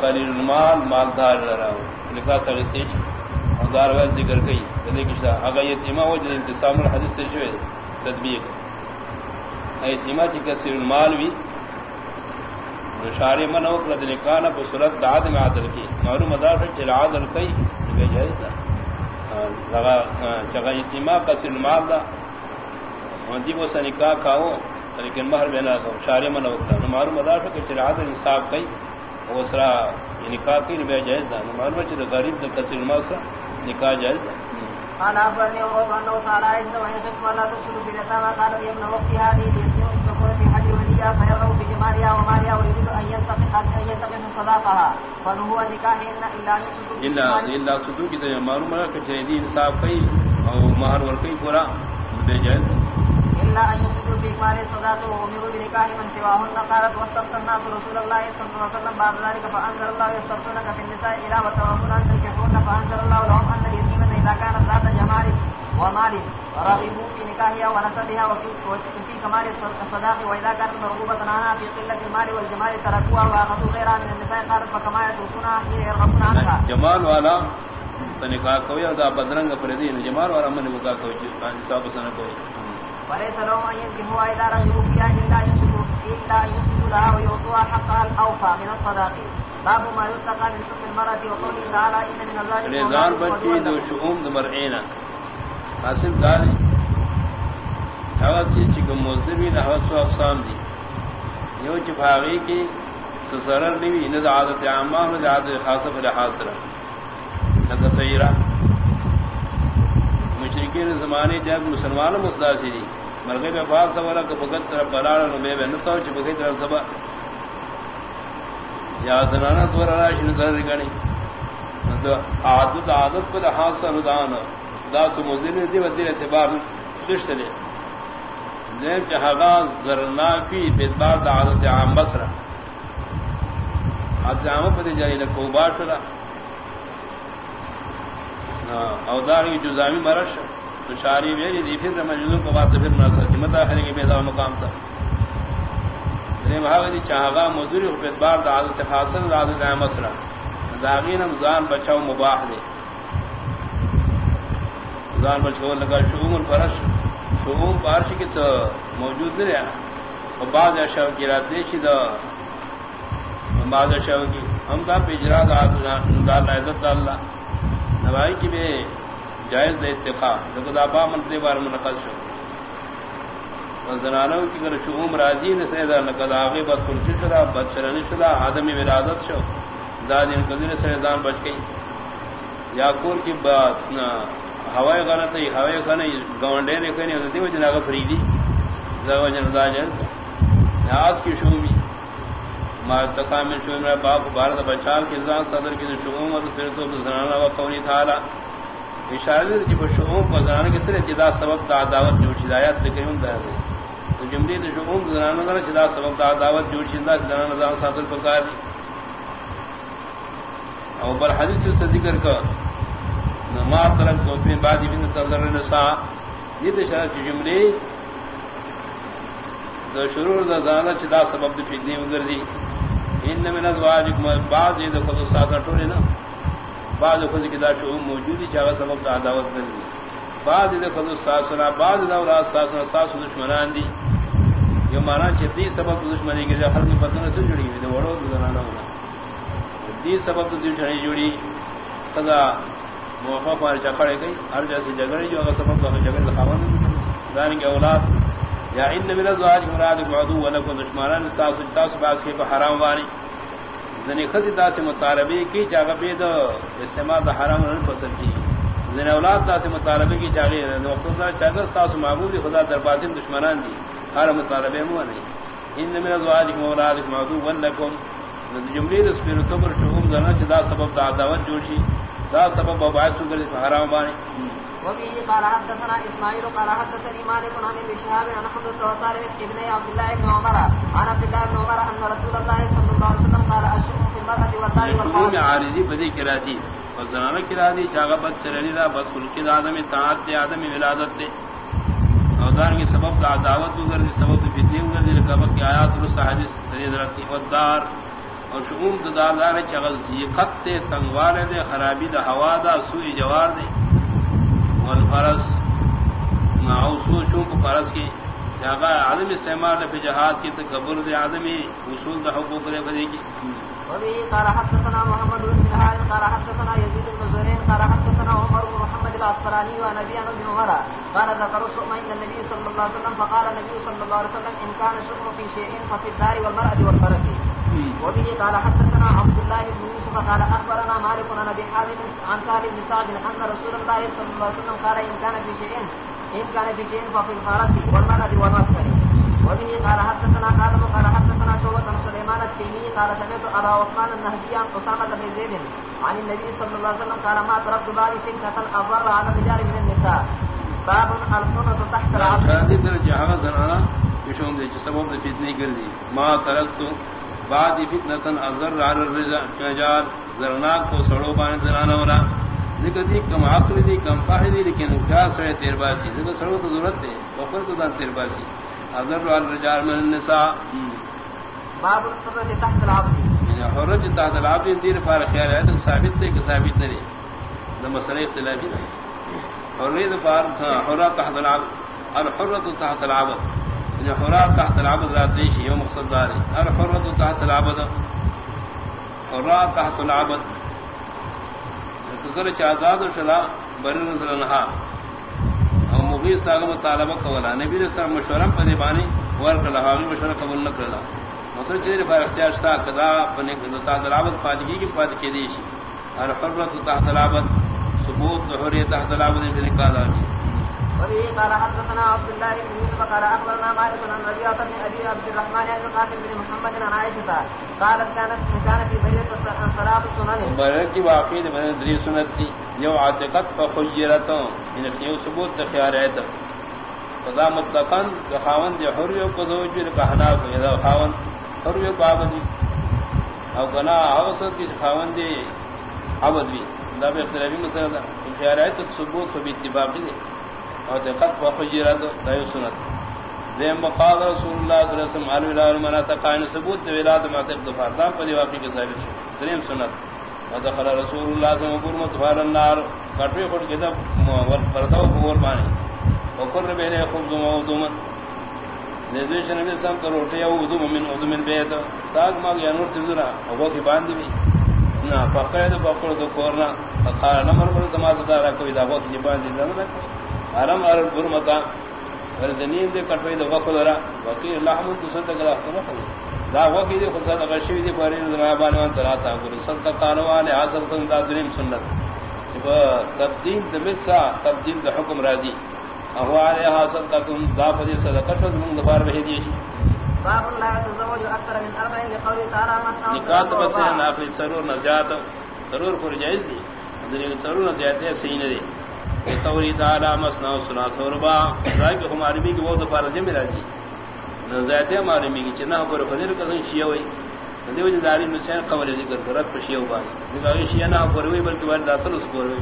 خلیل المال، مالدار لرا لکھا سر سے دار ذکر گئی دلی کی اگر یہ تیما ہو جن انتسام الحدیث تے شوے تدبیر اے تیما کی کثیر المال بھی شارع من او قد نکانا بصورت داد میں عادل کی معلوم مدار سے چلا عادل کئی بے جائز تھا لگا چگا یتیما کثیر المال دا وندی وہ سنکا کھاؤ لیکن مہر بنا شارع من او معلوم مدار سے چلا عادل انصاف کئی وسرا نکاح کی بے جائز دا معلوم ہے کہ غریب دا کثیر المال نکاح جائز ولا تشرك برتا ما قال وقت هذه في حج وليا فيرغب بجمالها ومالها ويريد ان ان ينتقل صداقها. فهو النكاح الا الا الا صدوق کی معلوم ہے کہ جدید انصاف کئی اور مہر ور کئی پورا بے جائز بإكمال وأمروا بنكاح من سواهن. قالت واستفتى الناس رسول الله صلى الله عليه وسلم بعد ذلك، فأنزل الله يستفتونك في النساء إلى وتوفون أن تنكحون فأنزل الله لهم أن اليتيمة إذا كانت ذات جمال ومال رغبوا في نكاحها ونسبها وفي كمال الصداق. وإذا كانت مرغوبة عنها في قلة المال والجمال تركوها وأخذوا غيرها من النساء. قالت فكما يتركونها حين يرغبون عنها. جمال والا نکاح کوئی اور بدرنگ پردی، جمال والا من نکاح کوئی حساب سن کوئی وليس لهم أن ينكحوا إذا رغبوا فيها إلا ينكحوا إلا ينكحوا لها ويعطوها حقها الأوفى من الصداق. باب ما يتقى من حكم المرأة وقوله تعالى إن من الظالم نظام بچی دو شؤوم دو مرعینا. حاصل داری؟ حوث چی؟ چکم موزدوی نحوث سو اقسام دی. یو چی بھاغی کی سسرر نوی ند عادت عامہ ند عادت خاصة فلحاصرہ لکہ سیرہ مشرقین زمانے جب مسلمان مسلاسی دی مرغے میں بات سوالا کہ بغت طرف بلاڑا، نو میں نتا چ بغت طرف سبا یا زنانا دور راشن نظر رگانی عادت عادت پر حاصل دان دا سو مزین دی ودی اعتبار دشت لے۔ زین جہاں ذرنا کی بیدار دا عادت عام بصرہ عادت عام پر جاری لکو باشرہ اودار کی جزامی مرش۔ تو شاری میری دی جی، جی، پھر مجنون کو بات پھر نہ سکتی متا ہے کہ بیدا مقام تھا نے بھاوی دی جی، چاہا مزوری کو اعتبار دا عادت حاصل عادت ہے مسرا داغین مزان بچاؤ مباح دے۔ مزان بچاؤ لگا شعوم الفرش۔ شعوم بارش کی تو موجود نہیں رہا۔ اور بعض اشیاء کی رات دیشی دا۔ بعض اشیاء کی، ہم کا پجرا دا دا عادت اللہ۔ نوائی کی بے جائز دے اتقا لقد آبا منتے بار منقض شو۔ زنانوں کی گر شعوم راضی نے سیدا لقد آغی بد خلچی شدا بد شرنی آدمی ولادت شو۔ داد ان قدر سیدان بچ گئی۔ یا کور کی بات ہوائی غلط ہے ہوائی خانے گونڈے نے کہنی ہوتی وہ جناغ فریدی۔ زو جن دا جن آج کی شعومی ما تقامل شو، میرا باپ بھارت بچال کے انسان صدر کی شعوم اور پھر تو زنانہ و قولی تعالی اشارہ دی کہ شعوم کو زنانہ کے سر جدا سبب دا دعوت جو ہدایت تکریم دا ہے۔ تو جملے دی شعوم زنانہ کا جدا سبب دا دعوت جو چندا زنانہ زان صدر پکار دی۔ اور بر حدیث سے ذکر کا نما ترک تو پھر بعد ابن تذر نساء۔ یہ اشارہ کی جملے دا شرور دا زانہ چدا سبب دی فتنی وگردی ان من ازواجکم، بعض یہ دا خود ساتھ ٹولے نا۔ بعض خود کی دا شو موجودی چاہا سبب دا عداوت کر دی بعض یہ خود ساتھ سنا بعض دا اولاد ساتھ سنا دشمنان دی۔ یہ مانا چھ سبب دشمنی کی ہر کی پتہ سے جڑی ہوئی تو وڑو دا زنانا ہونا۔ دی سبب تو دشمنی جڑی خدا موقع پر چکھڑے گئی، ہر جیسے جگڑی جو اگر سبب دا تو جگڑ دکھاوا دان کے اولاد، یا ان من ازواج مراد عدو ولکم دشمنان استاس استاس باس کے حرام وانی زنی خدی دا سے مطالبے کی جگہ بے دو استعمال دا حرام نہ پسند کی. زنی اولاد دا سے مطالبے کی جگہ وقت دا چاہتا استاس معبود خدا در باطن دشمنان دی. ہر مطالبے مو نہیں ان من ازواج مراد عدو ولکم. جملے اس پر تو پر شوم زنا جدا سبب دا دعوت جوشی دا سبب باعث کر حرام وانی وفي قال حدثنا اسماعيل قال حدثني مالك عن ابن شهاب عن حمد وصالح ابن عبد الله بن عمر عن عبد الله بن عمر ان رسول الله صلى الله عليه وسلم قال الشؤم في المرأة والدار والحال عارضی بدی کراتی فزنانہ کراتی چاگا بد چرنی دا بد خلقی دا آدمی طاعت دے آدمی ولادت دے. اودار کی سبب دا دعوت گردی سبب فتنی گردی لکبت کی آیات رست حدیث شدید رتی ودار اور شعوم دار دار چغل خط تنگوار دے خرابی دا ہوا دا سوئی جوار دے. والفرس شوم کو فرس کی جاگا عدم استعمال فی جہاد کی تکبر دے آدمی اصول دا حقوق دے بدی کی وبه قال حدثنا محمد بن هاد قال حدثنا يزيد بن زهير قال حدثنا عمر بن محمد العسقلاني ونبي عن ابن عمر قال ذكر الشؤم عند النبي صلى الله عليه وسلم فقال النبي صلى الله عليه وسلم ان كان الشؤم في شيء ففي الدار والمرأة والفرس. وبه قال حدثنا عبد الله بن يوسف قال اخبرنا مالك ابي حازم عن سهل بن سعد ان رسول الله صلى الله عليه وسلم قال ان كان في شيء ان كان في شيء ففي الفرس والمرأة والمسكن وبه قال حدثنا آدم قال حدثنا شعبة سليمان التيمي، قال سمعت أبا عثمان النهدي عن أسامة بن زيد عن النبي صلى الله عليه وسلم قال ما تركت بعد فتنة أضر على الرجال من النساء. باب الحرة تحت العبد هذه درجة هذا زنانا يشوم دي سبب فتنة قردي ما تركت بعد فتنة أضر على الرجال زرناك کو سڑو بان زنانا ولا. ذکر دی کم عقل دی کم فاہدی لیکن کیا سڑے تیر باسی؟ ذکر سڑو تو ضرورت دے وقر تو دان تیر باسی. اگر الرجال من النساء. باب الحرة تحت العبد. یعنی حرج تحت العبد دیر فار خیال ہے تو ثابت تے کہ ثابت نہیں دا مسئلہ اختلافی ہے حرید فار حرہ تحت العبد. الحرة تحت العبد. یعنی تحت العبد رات دیشی یو مقصد داری الحرة تحت العبد حرہ تحت العبد. کر چاداد شلا بری نظر انہا اور مغیث تاغ مطالبہ کولا نبی نے سر مشورہ پدی بانی ور کلا حاوی مشورہ قبول نہ کرلا مسل پر اختیار شتا کدا پنے تا دلابت پادگی کی پاد کی دیشی اور حرمت تحت العبد، ثبوت حریت تحت العبد ابن قاضی وبه قال حدثنا عبد الله بن يوسف قال اخبرنا مالك عن ربيعه بن ابي عبد الرحمن بن القاسم بن محمد عن عائشه قالت كانت كانت في بيت صلاه السنن برکی واقعی میں دری سنت تھی یو عاتقت فخیرت یعنی ان یو ثبوت خیال ہے تو خدا مطلقاً کہ خاون دی حریو کو زوج بھی کہنا کو یہ خاون حریو کو عبد او گنا اوسط کی خاون دی عبد بھی دا بے اختلافی مسئلہ خیال ہے تو ثبوت کو بھی اتفاقی نہیں اور دقت فخیرت دا یو سنت. دے مقال رسول اللہ صلی اللہ علیہ وسلم علو الہ المناتا قائن ثبوت دی ولاد معتق دفار دام پدی واقعی کے ثابت شو دریم سنت ودخل رسول اللہ صلی اللہ علیہ وسلم دفار النار، کٹوی خود کتا پردو بور بانی۔ وقر بین خبز موضوما نیدویش نبی سم کر روٹی او ادوم من ادوم من بیت۔ ساگ ماگ یا نور تبزرا او کی باندی بھی۔ نا پکڑے دو پکڑ دو کورنا، فقال نمر پر دماغ دارا کوئی دا وقت باندی دا ارم ار برمتا ور زنین دے کٹوی دو وقت درا وقیر لحم تصد کلا خلق دا وقت دے خصد غشوی دے پاری دنا بانوان تراتا صد قالوا علی حاصل تن دا دریم سنت. تبدیل دمتسا تبدیل دا حکم راضی. اهو علی حاصل تکم دا فدی صدقہ شد من دفار بہی دیشی باب لا يتزوج اكثر من اربع لقول تعالى مثنى نکاح سبب سے نافل سرور نزیات سرور پر جائز دی. سرور نزیات ہے صحیح نہیں دی توری تعالی مسنا و سنا سوربا رائی کہ ہماری بھی کہ وہ دفار جمع راضی نزیات ہے ہماری بھی کہ چنہ پر فضل کسن شیعہ ہوئی۔ دیو جی داری میں سے قبر ذکر کرت پر شیعہ بانی نکاح شیعہ نہ پر ہوئی بلکہ بار داتل اس پر ہوئی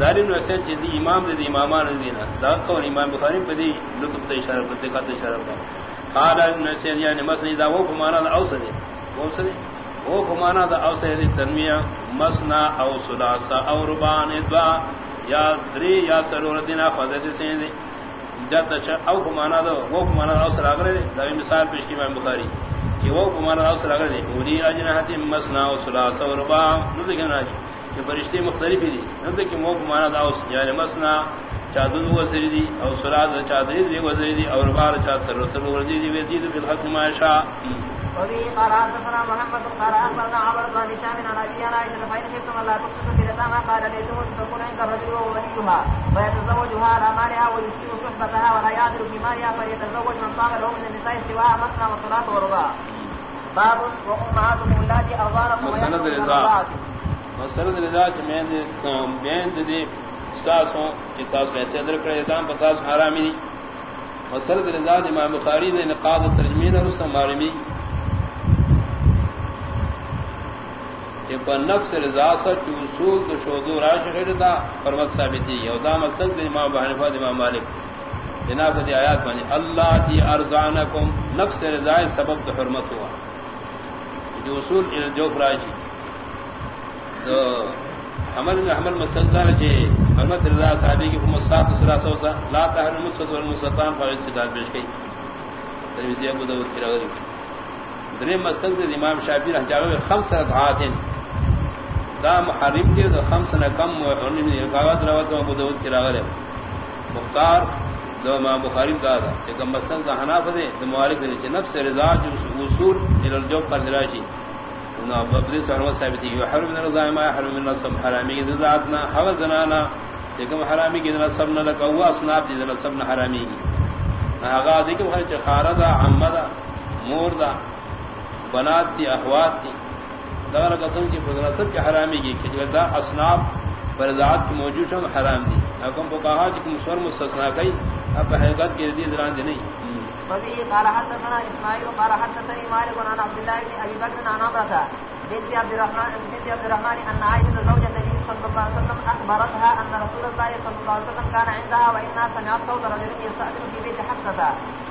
داری میں سے جدی امام دے امامان دینا۔ دا قول امام بخاری پدی لطف تے اشارہ پر دکھاتے اشارہ پر۔ قال ابن سعید یعنی مسنی دا وہ فمانا دا اوسر ہے وہ سنے وہ فمانا دا اوسر تنمیہ مسنا او سلاسا او ربان دعا۔ یا دری یا سرور دینا فضل سے دے جت او فمانا دا وہ فمانا دا اوسر اگر دے دا مثال پیش کی امام بخاری کہ وہ فمانا دا اوسر اگر دے اولی اجنحت مسنا او سلاسا او ربان نو دیکھنا جی کہ فرشتے مختلف دی نو دیکھ مو فمانا دا اوسر یعنی مسنا چادر و وزری دی او سراج چادر دی و وزری دی اور بار چاد سر سر وزری دی دی وزری دی بالحق ما شاء. وبه قال حدثنا محمد قال اخبرنا هشام عن ابي انا عائشه فإن خفتم الله تقصد في اليتامى قال ليتم تكون عند الرجل وهو وليها ويتزوجها على مالها ويسيء صحبتها ولا يعدل في مالها فليتزوج من طاب له من النساء سواها مثنى وثلاث ورباع. باب وامهاتكم اللاتي ارضانكم رضا مسند رضا کہ میں بیان دے استاسوں کتاب کہتے ادھر کرے دام پتاس حرامی مسرد رضا امام بخاری نے نقاد ترجمین اور رستم معلومی کہ پر نفس رضا سر کی اصول تو شودو راش خیر دا پرمت ثابتی ہے دا مسجد امام بحنفہ امام مالک. جناب دی آیات مانی اللہ دی ارزانکم، نفس رضا سبب تو حرمت ہوا جو اصول جو فراجی تو حمل میں حمل مستدار چے محمد رضا صاحبی کی مسات سرا سو سا لا تحرم المسد والمستان فاعل صدار پیش گئی ترمذی ابو داؤد کی روایت دریم مستند امام شافعی رحمہ اللہ خمس رکعات دا محرم کے خمس نہ کم اور کاغذ روایت ابو داؤد کی روایت مختار دو ما بخاری کا تھا ایک مسل کا حناف دے تو مالک دے چ نفس رضا جو اصول الى پر دراشی نو ابو سرو صاحب تھی حرم من رضا ما حرم من نصب، حرامی کی ذاتنا حو زنانا ایکم حرامی کی نصب نہ لک او اسناب دی نصب نہ حرامی کی اگا دیکھو ہر چ خاردا عمدا موردا بنات دی اخوات دی دغه قسم کی فضل کی حرامی کی، کہ دا اسناب پر ذات کی موجود ہم حرام دی۔ حکم کو کہا کہ مسور مستثنا کئی اب حقیقت کی دی دران دی نہیں۔ وفي قال حدثنا اسماعيل قال حدثني مالك عن عبد الله بن ابي بكر عن عمرو بنت عبد الرحمن بنت عبد الرحمن ان عائشه زوج النبي صلى الله عليه وسلم اخبرتها ان رسول الله صلى الله عليه وسلم كان عندها وانها سمعت صوت رجل يستاذن في بيت حفصه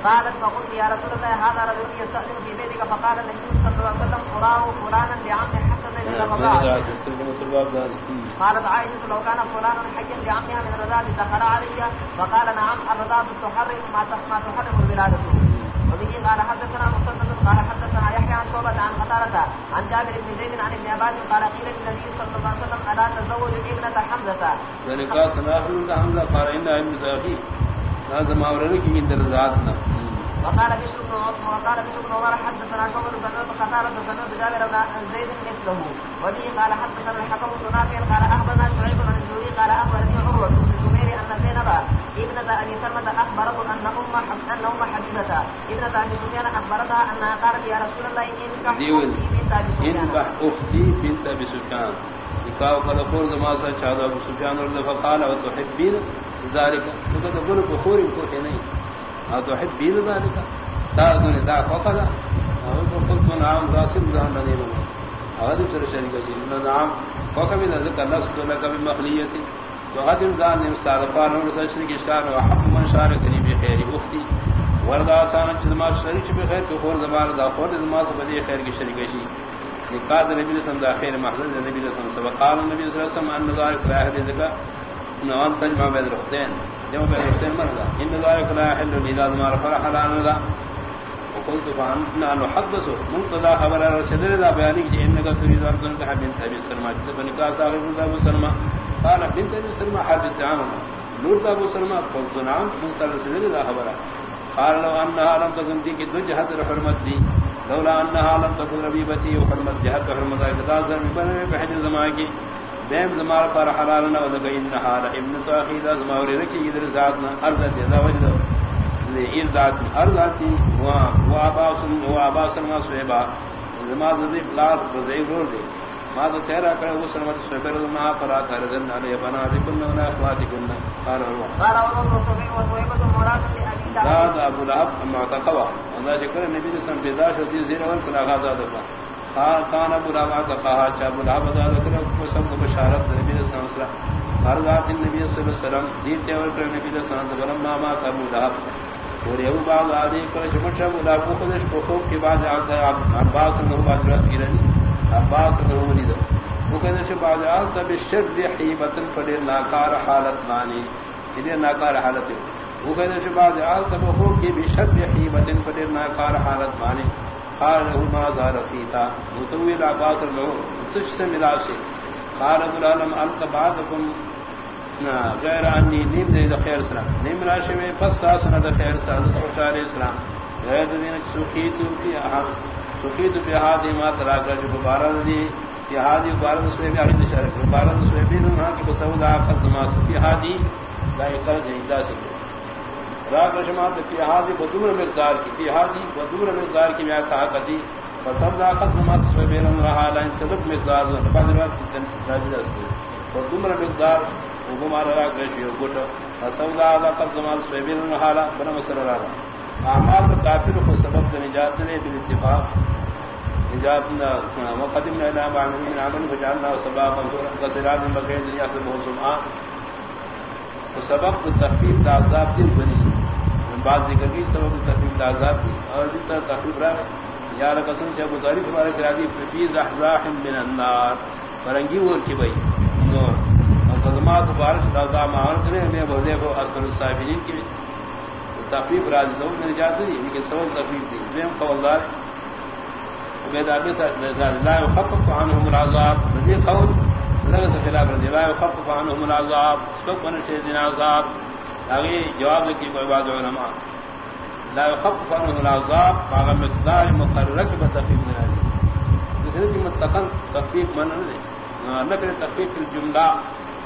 قالت فقلت يا رسول الله هذا رجل يستاذن في بيتك. فقال النبي صلى الله عليه وسلم اراه فلانا لعم الرضاعه قالت عائشه لو كان فلان حيا لعمها من الرضاعه دخل علي. وقال نعم الرضاعه تحرم ما تحرم الولاده وبه قال حدثنا مسدد قال حدثنا يحيى عن شعبة عن قتادة عن جابر بن زيد عن ابن عباس قال قيل للنبي صلى الله عليه وسلم الا تزوج ابنة حمزة؟ ذلك سناخر حمزة قال إن ابن أخي. ما أورنك من درزاتنا وقال بشر بن وقال بشر بن عمر حدثنا شعبة سمعت قتادة سمعت جابر بن زيد مثله. وبه قال حدثنا الحكم بن نافع قال أخبرنا شعيب بن الزهري قال أخبرني عروة بن الزبير أن زينب ابنة أبي سلمة أخبرته أن أم أن أم حبيبة ابنة أبي سفيان أخبرتها أنها قالت يا رسول الله إنكح أختي بنت أبي سفيان. نکاح قد خور زما سا چاہدا ابو سفیان اور فقال وتحبين ذلك؟ تو قد بر بخور کو کہ نہیں ا تو حبين ذلك؟ استاد نے دا فقلا اور تو قلت نعم راسل ذا نہیں بنا اور تو شریک جی نعم فقم ذلك لست لك بمخليتي. وغسل ذان نے استاد پار سچن کی شان و حق من شار قریب خیر اختی. وردا تان جما شریک بھی خیر کو اور زمان دا خود زما سے بدی خیر کی شریک شی. نکاح نبی صلی اللہ علیہ وسلم خیر محضر نبی صلی اللہ نبی صلی اللہ علیہ وسلم ان ذلك لا يحل ذکا نوان تجمع بین الاختین جمع بین الاختین مرضا ان ذلك لا يحل اذا ما فرح لنا ذا وقلت فاننا نحدث منقضى خبر رسول الله بیانی کہ انك تريد ان تنكح بنت ابي سلمى فنکاح صاحب ابو سلمى قال، بنت ابي سلمى حدث عنها نور ابو سلمى قلت نعم قلت رسول خبر قال، لو انها لم تكن دي کہ دو جہت حرمت دی۔ لولا انها لم تكن ربيبتي وحرمت جہت حرمت ہے خدا سر بنے بہن زمان کی۔ دیم زمان پر حلال نہ ولگ انها ابن تاخيذ زمان رکی ادھر ذاتنا ارض دے زوج دو یہ ذات ارض آتی وا وا باس وا باس ما سویبا زمان ذی بلار بزئی رول دے۔ ما تو تیرا کرے وہ سنمت ما پرا کر دن علی بنا دی کن نہ اخوات کن قال هو قال هو تو وہ تو مراد لی ابی لہب ابو لہب ما تقوا انا ذکر نبی نے سن پیدا شو دی زیر ول کلا غازا دبا خان ابو لہب کہا چا ابو لہب دا ذکر کو سب کو بشارت نبی نے سن اسرا ہر ذات نبی صلی اللہ علیہ وسلم دیتے اور کر نبی نے سن ولم ما ما ابو لہب۔ اور یہ بعد علی کر شمش ابو لہب کو خودش کو کے بعد عباس نے بعد رات کی رہی۔ عباس نے ولید وہ کہنے چھ بعد آل تب شر حیبتن فدیر ناکار حالت مانی. یہ ناکار حالت ہے. وہ کہنے چھ بعد آل تب ہو کہ بشر حیبتن فدیر ناکار حالت مانی. قال له ما زال فيتا متويل عباس له تش سے ملا سے قال ابو العالم الق بعضكم غیر انی، نیم دے خیر سلام نیم راشے میں پس ساسنا دے خیر سلام سوچا علیہ السلام غیر دین، سوکھی تو کی اہم سفید پہ ہادی ما ترا کر جو بارہ دی یہ ہادی بارہ سوے بھی ہاں ہادی شرک بارہ سوے بھی نہ کہ بسود اخذ ما سفی ہادی لا قرض ادا سے را کر شما پہ ہادی بدور مقدار کی پہ ہادی بدور مقدار کی میں کہا کدی بسود اخذ ما سوے بھی نہ رہا، لائن سبب مقدار بعد وقت تن راجد اس بدور مقدار، وہ ہمارا را کر شیو گٹ بسود اخذ ما سوے بھی نہ رہا، بنا مسر رہا۔ اعمال کافر کو سبب دے نجات دے بل نے بالاتفاق نجاتنا وقدمنا الى ما عملنا من عمل فجعلنا سبابا كسراب من بقيه يحسبه سمعا وسبب التخفيف العذاب دل بني من بعض ذكر کی سبب التخفيف العذاب دی اور جتا تخفيف رہا یا لقسم چا بطاری فبارا کرادی فی زحزاح من النار. فرنگی ور کی بھئی نور. اور قضماء سفارش دا معاون کرے میں بہدے کو اسکر الصابرین کی تخفیف راج سبب میں نجات دی لیکن سبب تخفیف دی۔ دویم قولدار عبید آبی صاحب لا يخفف عنهم العذاب۔ ندی قول لگا سے خلاف رضی لا يخفف عنهم العذاب۔ سبب ونشہ دین عذاب؟ آگے جواب لکی کو عباد علماء لا يخفف عنهم العذاب باغ مقدار مقرر کی بتخفیف نہ دی دوسرے کی متقن تخفیف من نہ نہ تخفیف الجملہ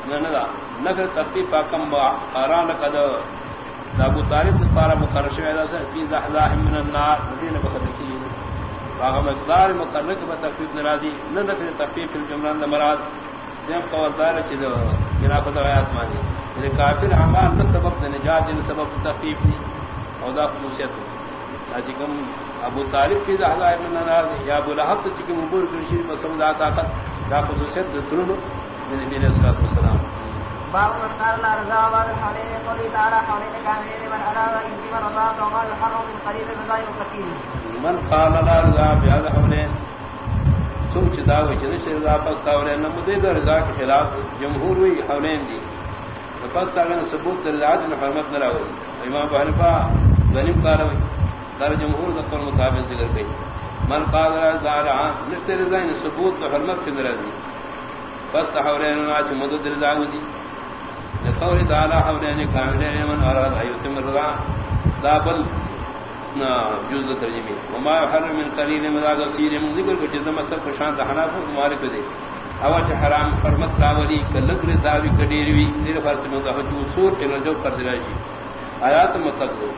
نہ نہ نہ تخفیف کم قران قد ابو طالب پارا مقرر شوی دا سے فی زحزاح من النار. مدینہ بخد کی باغ مقدار مقرر کی تخفیف ناراضی نہ نہ تخفیف الجملہ نہ مراد. دیم قول دار چ دو بنا کو آیات مانی یعنی یہ کافر اعمال نہ سبب نجات نہ سبب، تخفیف نہیں او دا خصوصیت اج کم ابو طالب کی زحزاح من النار یا ابو لہب چ کی مبور کرشی مسلم دا طاقت، دا خصوصیت درنو نبی علیہ الصلوۃ والسلام. باب من قال لا رضا بعد الحولين قولي تعالى حولين كاملين لمن أراد انتما رضا وما يحرم من قليل الرضا وكثير من قال لا رضا بعد الحولين سوچ دا وچ دے رضا پس تاولے نہ مدے دا رضا کے خلاف جمہور وی حولین دی. پس تا گن ثبوت رضا دی حرمت نہ راوی امام حنیفہ غنیم قال وی در جمہور دا قول مطابق ذکر گئی من قال لا رضا نشتے رضا ثبوت حرمت کی درازی پس تحولین نہ مدد رضا دی. لقول تعالى حولين كاملين من أراد أن يتم الرضا دابل جزء ترجمه وما يحرم من قليل من ذا قصير من ذكر كجزء مصر فشان تحناف ومالك دي. اواج حرام حرمت راولي كلق رضاوي كديروي دير فرس من ذا حجو سور كنجو كردراجي آيات متقدو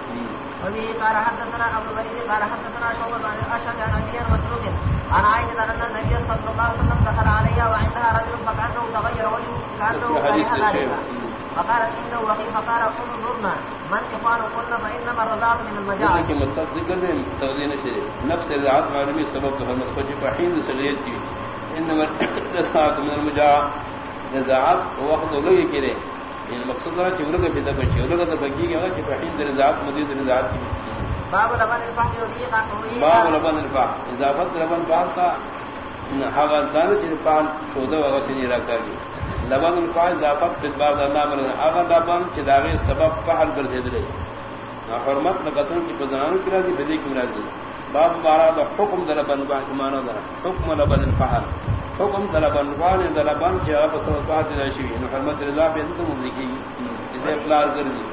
وبه قال حدثنا ابو الوليد قال حدثنا شعبة عن الاشعث عن ابي مسروق عن عائشة ان النبي صلى الله عليه وسلم دخل عليها وعندها رجل فكانه تغير وجهه كانه كره ذلك. فقالت انه وقيل فقال انظرنا من اخوان قلنا فانما الرضاعه من المجاعه کہ مطلب ذکر میں تغذین شری نفس الذات معلومی سبب تو ہم کو فحین سلیت کی۔ انما الرضاعه من المجاعه نزاعت وقت لگے کرے یہ مقصد ہے کہ لوگ پیدا بچے لوگ تو بگی گیا کہ فحین رضاعت مدید رضاعت کی۔ باب لبن الفحل وبيقا باب لبن الفحل اضافت لبن بعد کا ہوا دان جن پان شودا وغسنی رکھا گیا لبن القاع اضافت بدبار اللہ مر اگر لبن چداغے سبب فحل کر دے دے حرمت نہ کی بزنان کی راضی بدی کی راضی باب بارا دا حکم در لبن با ایمان دا. حکم لبن الفحل. حکم در لبن وان در لبن چ اب سبب بات دے شی نو حرمت رضا پہ تو مزی کی. دے اخلاص کر دی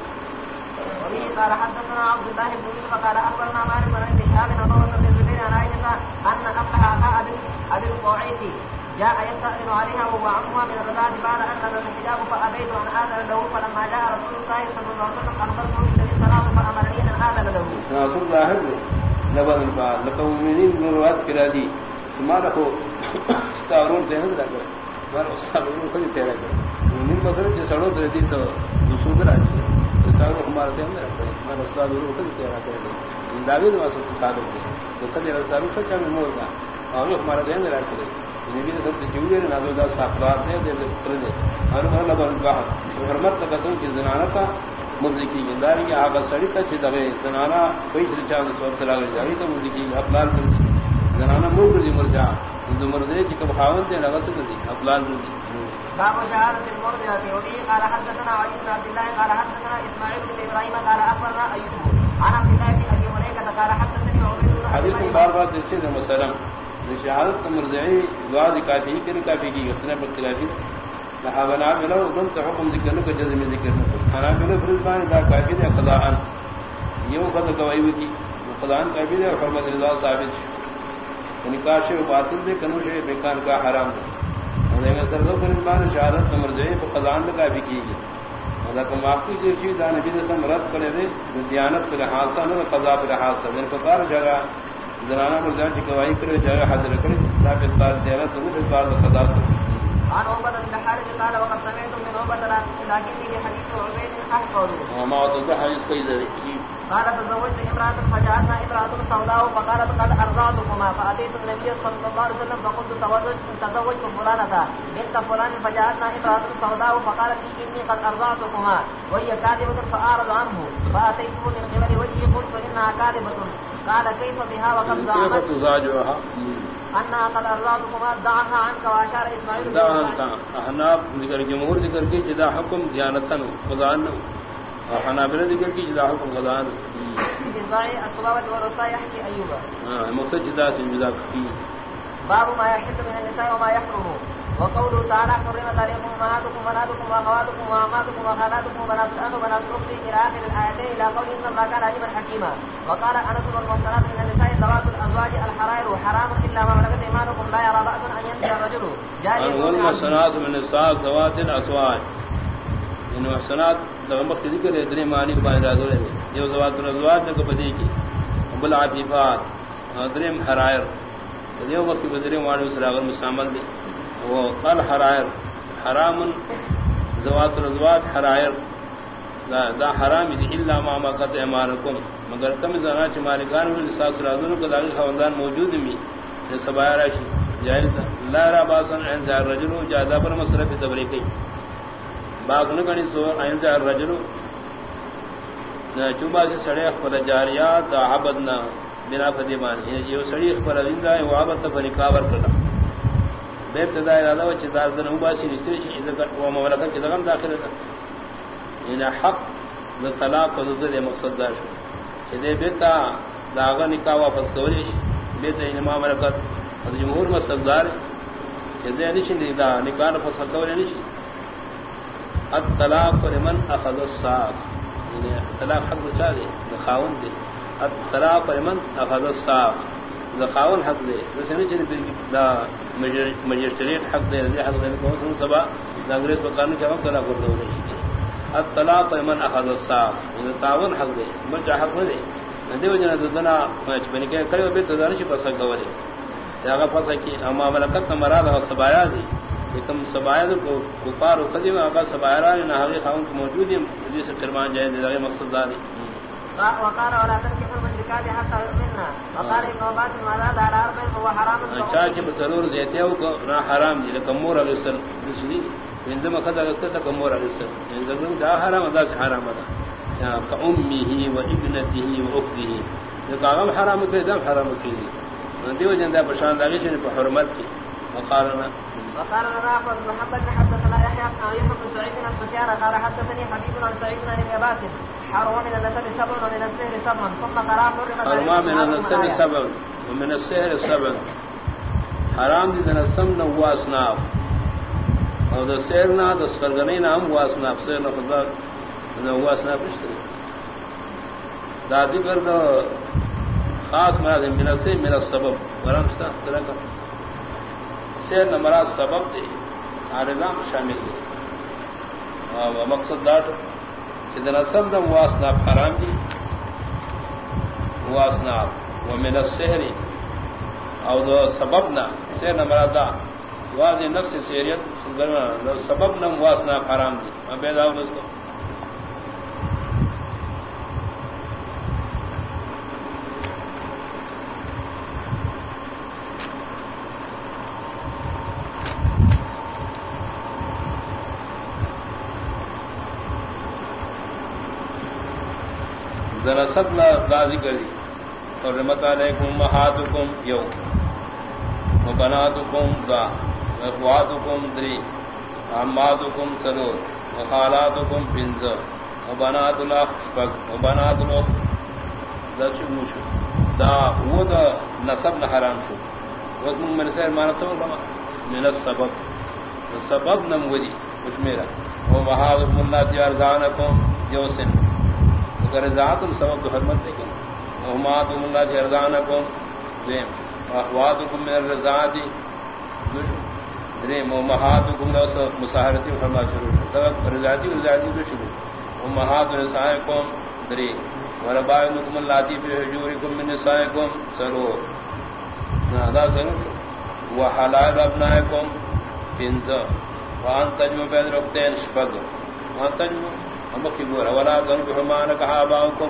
قال حدثنا عبد الله بن يوسف قال اخبرنا مالك بن شهاب بن عمر بن الزبير عن عائشة ان افلح ابي القعيسي جاء يستأذن عليها وهو عمها من الرضاعة بعد أن نزل الحجاب فأبيت أن آذن له فلما جاء رسول الله صلى الله عليه وسلم أخبرته الذي صنعه فأمرني أن آذن له. رسول الله لبن البعض لقوم المؤمنين من روات كرادي ثم له استارون دين لك مر استارون خود تیرا کر من مسئلہ جو سڑو درتی سو دوسروں راجی استارون ہمارا دین رکھتے مر استارون خود تیرا کر داوی نواز تعلق ہے تو کدی استارون خود کا مور کا اور ہمارا دین رکھتے نبی نے سب جو ہے نہ دا صاحبات دے دے کر دے۔ ہر ہر لبن باہ حرمت کا تو کہ زنانہ کا مدد کی گنداری کی آگا سڑی کا چھ دغه زنانہ کوئی چھ چاند سو سلا گئی جاری تو مدد کی اپلال کر دی۔ زنانہ مو کر دی مرجا ہند مردے کہ کب خاون دے لگا سکتی دی اپلال کر دی۔ باب شهادة المرضعة وبه قال حدثنا علي بن عبد الله قال حدثنا اسماعيل بن ابراهيم قال اخبرنا ايوب عن عبد الله بن ابي مليكة قال حدثني عبيد بن حديث بار بار تفسير مسلم شہادت مرضعی وعد کافی کے کافی کی اس نے بختلافی لہذا بلو دم تو حکم ذکر نہ جزم ذکر نہ حنا بلو فرضان دا کافی ہے قضاء یہ قد گواہی کی قضاء کافی ہے حرمت رضا ثابت یعنی کاش باطل دے، کنو شے بیکار کا حرام ہے میں سر دو فرض فرضان شہادت مرضعی کو قضاء میں کافی کی گئی. ادا کہ معافی جو چیز، دا نبی نے رد کرے دے دیانت پر حاصل نہ قضاء پر حاصل ہے یعنی پکار جگہ زنانا مرزان چی گواہی کرے جائے حاضر کرے لا پہ تار دیرا تو اس بار خدا سے عن عبد بن الحارث قال وقد سمعت من عبد لكن به حديث عبيد احفظ وما وضع حديث كويس قال تزوجت امرأة فجاءتنا امرأة سوداء فقالت قد أرضعتكما فأتيت النبي صلى الله عليه وسلم فقلت تزوجت فلانة بنت فلان فجاءتنا امرأة سوداء فقالت إني قد أرضعتكما وهي كاذبة فأعرض عنه. فأتيته من قبل وجهي قلت إنها كاذبة. قال كيف بها وقد كيف زعمت تزاجها؟ انها قد ارضعتكما دعها عنك واشار اسماعيل. انتا احناف ذکر جمهور ذکر کی جدا حکم دیانتن خدان اور حنابلہ ذکر کی جدا حکم خدان بإصبع الصبابة والوسطى يحكي أيوب ہاں مقصد جدا سے جدا کی باب ما يحل من النساء وما يحرم. وقوله تعالى حرمت عليكم امهاتكم وبناتكم واخواتكم وعماتكم وخالاتكم وبنات الاخ وبنات الاخت الى اخر الايتين الى قول ان الله كان عليما حكيما. وقال انس والمحصنات من النساء ذوات الازواج الحرائر حرام الا ما ملكت ايمانكم لا يرى باسا ان ينزل الرجل. جاريه. والمحسنات من النساء ذوات الاسواج ان محسنات دغمت ذکر ہے اتنے معنی جو ذوات الازواج کو بدی کی بل عفیفات درم حرائر. دیو وقت بدری معنی اس راغل مستعمل دی وہ قال حرائر. حرام ذوات الازواج حرائر. دا, دا حرام دی الا ما مقت ایمانکم مگر کم زنا چ مالکان من ساس رازن کو داخل خواندان موجود می. یہ سبایا راشی. جائز دا. لا را باسن عند ذا الرجل جاذا پر مصرف تبریکی باغ نہ گنی تو عند ذا الرجل چوبا سے سڑے خپل جاریات دا عبدنا بنا فدیمان یہ سڑی خپل زندہ ہے وہ عبد پر نکاور کړه بے ابتدا ارادہ و چدار دن او باسی نستری چی ذکر و مملکت کی دغم داخل ہے یعنی حق دا طلاق و دا مقصد دار شو چی دے بیتا داغا نکاح واپس کولی شی بیتا یعنی مملکت و دا جمہور مقصد دار. چی دے نشن دی دا نکاح نفس کولی نشی الطلاق لمن اخذ الساق. یعنی طلاق حق دا چا دے دا خاون دے الطلاق لمن اخذ الساق. خاون حق دے دا سنی چنی دا مجسٹریٹ حق دے دے حق دے کو سن سبا. دا انگریز کو کے وقت طلاق کر دو نہیں الطلاق من اخذ الصاف. ان تعاون حق دے مرجع حق دے ندی وجنا دنا مچ بن کے کرے بے تدان چھ پس گولے جاگا پس کی اما ملکت مراد ہے سبایا دی کہ تم سبایا کو کفار قدیم آقا سبایا نہ ہری خاون کو موجود ہے جس فرمان جائے دے مقصد دار وقال ولا تنكحوا المشركات حتى يؤمنن وقال ابن عباس ما زاد على اربع فهو حرام. کہ ضرور دیتے ہو نہ حرام دی کمور الرسل رسلی عندما قد رسل کمور الرسل ان ضرور دا حرام ادا سے حرام ادا یا امه و ابنته و اخته. کام حرام کرے دم حرام کی دیو جندا پرشان داگی چنے پر حرمت کی وقالنا وقال لنا بن محمد حدثنا يحيى بن سعيد بن سفيان قال حدثني حبيب بن سعيد بن ابي حرم من النسب سبع ومن السهر سبع ثم قرا حرمت حرم من النسب سبع ومن السهر سبع. حرام دي نسم نو واسناف. او د سیر نه د سرګنې نه هم واسناف. سیر نه خدا نو واسناف نشته. دا ذکر دا خاص مراد من السهر من السبب. ورمستا ترکا سیر نہ مراد سبب دے آرزام شامل دے مقصد دار جتنا سب دم واسنا حرام دی واسنا و من السحر او دو سبب نہ سیر نہ مرادا واضح نفس سیریت سبب نہ واسنا حرام دی میں بیدا ہوں دوستوں سب راضی دی. اور رحمت علیکم محاتکم یو و بناتکم دا. اخواتکم دری. عماتکم سلور. و خالاتکم پنز و بنات الاخ شپک و بنات الاخ. دا شو شو. دا وہ دا نصب نہ حرام شو. وقت من سیر مانا سمجھ لما من السبب. سبب نموری کچھ میرا وہ محاتکم اللہ تیار زانکم یو سن اگر ذاتم سبب تو حرمت لیکن احماتم اللہ جردانکم دیم احواتکم من الرزاتی دریم امہاتکم لوس مساہرتی فرما شروع۔ تب رضاتی رضاتی تو شروع۔ امہات نسائکم دریم وربائنکم اللاتی فی حجورکم من نسائکم سرور۔ نادا سرور وحلائل ابنائکم پنزا وان تجمع بین رکتین شپگ وان تجمع امکی گورا ولا ذنب حمان کہا باؤکم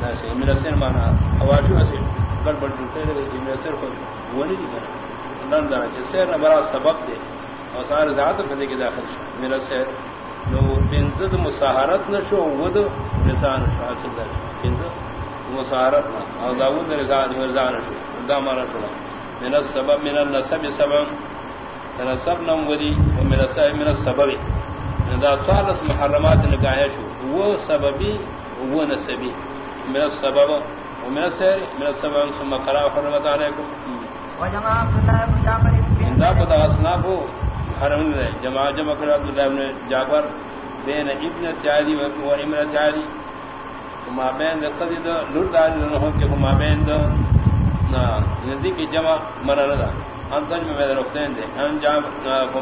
ناسے من السر. مانا حواشو اسے بڑ بڑ جوتے لگے جی من السر. خود وہ نہیں دیکھا نن دانا جس سیر نہ بڑا سبب دے اور سارے ذات بدے کے داخل. شو من السر. نو پنزد مساہرت نشو ود لسان شو حاصل دار پنزد مسارت او داود رضا مرزان شو دا مانا شو من السبب. من النسب سبب. من نم ودی ومن السبب من السبب. دا ثالث محرمات نکایا شو. وہ سببی وہ نسبی من السبب ومن السبب من السبب ثم قرأ حرمت علیکم. وجمع عبد الله بن جعفر دا پتا اصناف ہو حرم نے جمع جمع کر عبداللہ بن جعفر. بین ابن تعالی و امرہ تعالی ما بین قضی د لور دار نو ہو کہ ما بین د نا ندی کی جمع مرا رضا ان تج میں میرے رکھتے ہیں۔ ان جام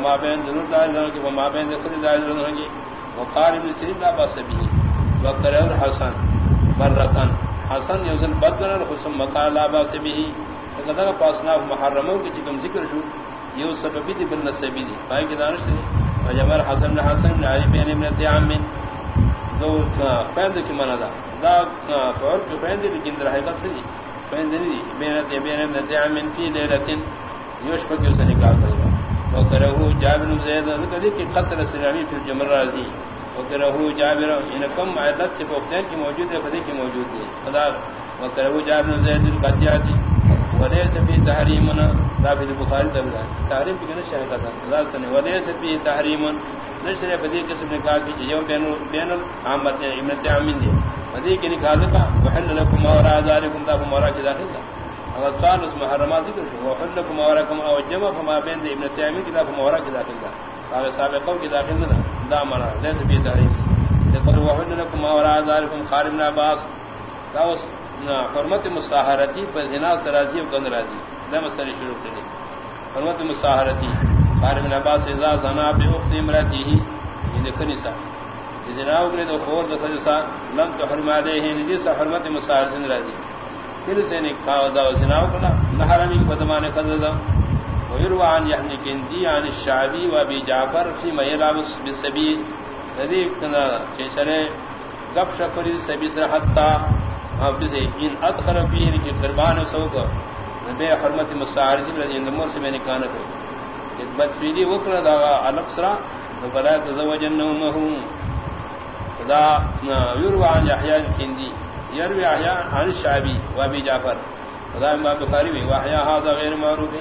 ما بین د لور دار نو کہ ما بین د قضی دار نو ہو گی۔ وقال ابن سیرین لا باس بھی وقر حسن، مرتن۔ حسن یوزن بدن الحسن مقال لا باس بھی کدا پاسنا محرموں کی چکم ذکر شو۔ یہ سبب دی بن نسبی دی بھائی کی دانش سے جمر حسن حسن علی بن ابن تیام من دو پند کی مندا دا دا فور جو پہندے لیکن در حقیقت سے دی پہندے نہیں بینت بینت نتعام من فی لیلتن۔ یوش پکی اسے نکال کرے وکرہو جابر زید کدی کہ قتل سلامی فی الجمر رازی وکرہو جابر یعنی ان کم عدد کے پختین کی موجود ہے فدی کی موجود ہے خدا وکرہو جابر زید القتیاتی ولیس فی تحریمنا دا فی بخاری تبدا تحریم کی نشہ ہے کتا خدا سنے ولیس فی تحریمنا نشر بدی قسم نے کہا کہ جو بین بین عامت ابن تعمین دی بدی کی نکاح کا وحل لكم اورا ذالکم تاب مورا کی داخل تھا اگر اس محرمات ذکر شو وحل لكم اورکم او جمع فما بین ابن تعمین کی تاب مورا کی داخل تھا قال سابقوں کی داخل نہ دا مرا لیس بھی تحریم لقد وحل لكم اورا ذالکم خارج بن عباس. دا اس حرمت مصاہرتی پر زنا، سرازی و گند راضی دا مسئلہ شروع کرے حرمت مصاہرتی خارج بن عباس اذا زنا باخت امراته یہ دیکھنی سا. جناب نے تو خور دخل سا. لم تحرم علیہ. ندی سا حرمت مساعدن راضی. پھر سے نے کہا دا جناب کنا نحرمی بدمان قضا ويروى عن يحني كندي عن الشعبي وابي جعفر في ما يلعب بالسبيل الذي كنا شيشره گپ شپ سبی سے حتا. اب سے ان ادخل فيه کہ قربان سوق بے حرمت مساعدن رضی اللہ عنہ سے میں نے کہا تھا خدمت فیدی وکر دا الکسرا فلا تزوجنهم دا يروى عن يحيى الكندي يروي يحيى عن الشعبي وابي جعفر. دا امام بخاری بھی واحیا هذا غیر معروف.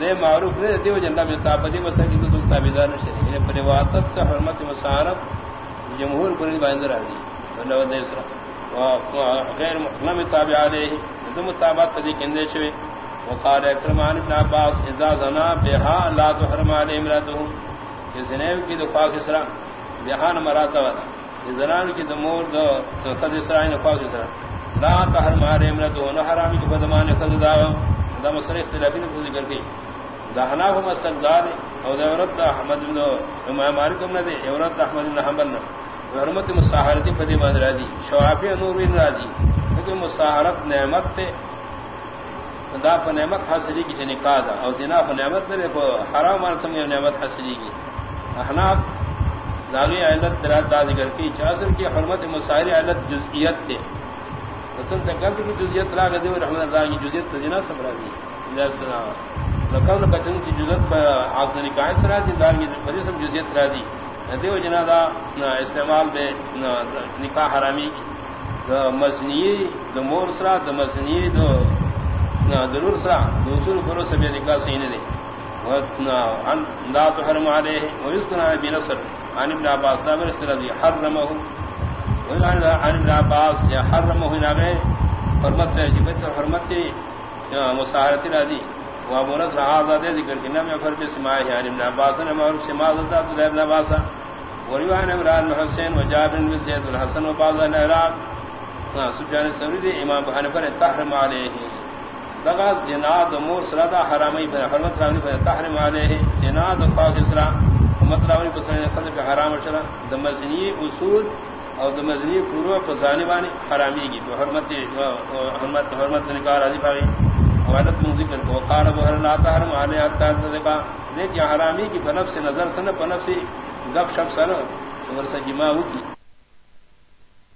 دے معروف نے دیو جنہ میں تابدی مسکی تو دکتا بیدار نشے یہ پریواتت سے حرمت مسارت جمہور پر باندر راضی اللہ ودے اسرا غیر محرم تابع علیہ دم تابعت تدی کندے شوی وقال اکرمان ابن عباس اذا زنا بها لا تحرم علی امراته یہ زنیو کی دفاع اسرا بہان مراتا ودا زنان کی دمور دو خد اسرائیل پاک اسرا لا تحرم علی امراته نہ حرام کی بدمان خد دا. دا مسئلہ اختلافی نے ذکر کی دہنا ہو مستقدار او دورت احمد بن امام مالک نے دے اورت احمد بن حنبل نے حرمت مساحرتی فدی ماد راضی شوافی نور بن راضی کہ مساحرت نعمت تے دا پر نعمت حاصلی کی چنی قادا او زنا پر نعمت نے حرام مان نعمت حاصلی کی احناف داغی علت درات دا ذکر کی چاسر کی حرمت مسائل علت جزئیت تے۔ مثلا تکلت کی جزئیت لا گدی رحمت اللہ کی جزئیت زنا صبر دی۔ اللہ جیسا لکم کچن کی جزئیت پر آپ نے نکاح سرا دی دار کی بڑی سب جزئیت راضی دیو جنا دا استعمال بے نکاح حرامی دا مسنی دا مور سرا، دا مسنی دا ضرور سرا۔ دوسر برو سب نکاح صحیح نے دے عن لا تحرم عليه ويذكر عن ابي نصر۔ عن ابن عباس لا من اختلاف حرمه وعن ابن عباس يا حرمه نبي حرمت جبت حرمت مساحرت راضي وابو نصر هذا ذكر كنا من فرق سماع عن ابن عباس نے معروف سماع عبد الله بن عباس. وروان عمران بن وجابر بن زيد الحسن وبعض العراق. ہاں، سفيان الثوري امام ابو حنیفہ تحرم عليه دغاز جناد امور سرادا حرامی پر، حرمت راوی پر تحریم علیہ. جناد خاص اسرا حرمت راوی پسند سنے قدر کا حرام شرع دمزنی اصول اور دمزنی پورو پر بانی حرامی کی حرمت حرمت حرمت نکار راضی پاگی۔ عبادت من ذکر کو۔ قال ابو ہر لا تحرم علیہ حتا تذکا دیکھ یہ حرامی کی بنفس نظر سن بنفس گپ شپ سن۔ اور سجما کی۔